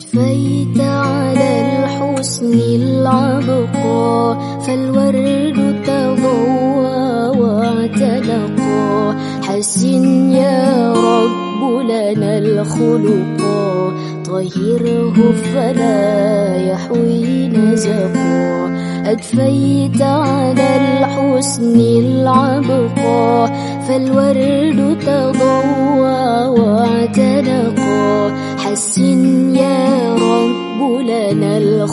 أجفيت على الحسن العبقى فالورد تضوى واعتنقى حسن يا رب لنا الخلقا طهره فلا يحوي نزقا أجفيت على الحسن العبقى فالورد تضوى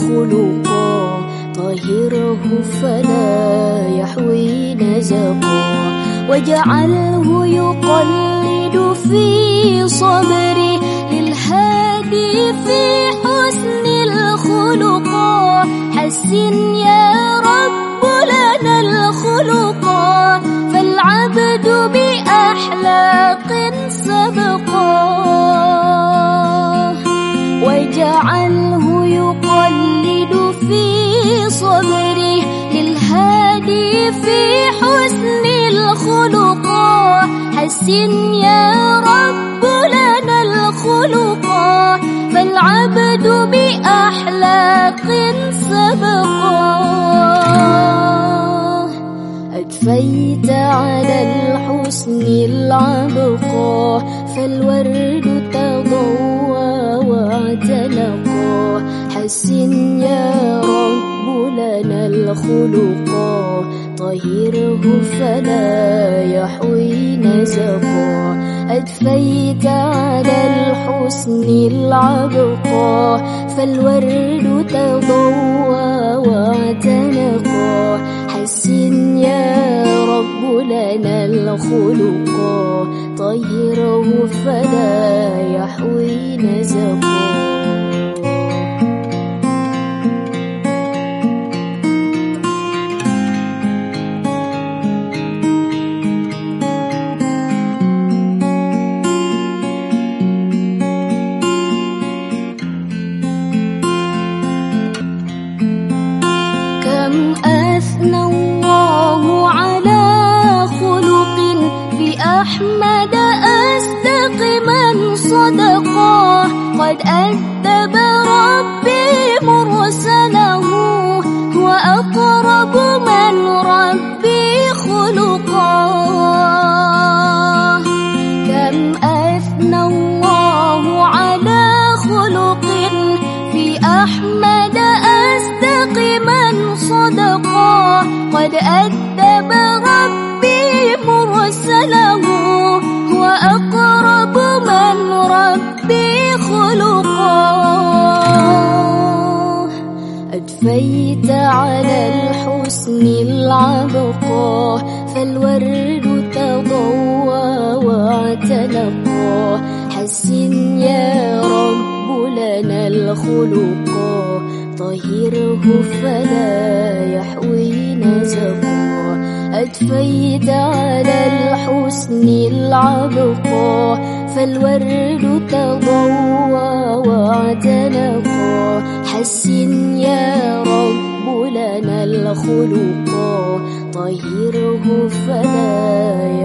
الخلقا طهره فلا يحوي نزقا واجعله يقلد في صبري للهادي في حسن الخلقا حسن يا الخلقا فالعبد بأحلاق سبقا. أدفيت على الحسن العبقا فالورد تضوى واعتنقا. حسن يا رب لنا الخلقا طهره فلا يحوي نزقا أدفيت على الحسن العبقا فالورد تضوى واعتنقا حسن يا رب لنا الخلقا طهره فلا يحوي نزقا قد أدب ربي مرسله هو أقرب من ربي خلقا كم أثنى الله على خلق في أحمد أصدق من صدقا قد أدب ربي أدفيت على الحسن العبقا فالورد تضوى واعتنقا حسن يا رب لنا الخلقا طهره فلا يحوي نزقا أدفيت على الحسن العبقا فالورد تضوى واعتنقا حسن الخلقا طهره فلا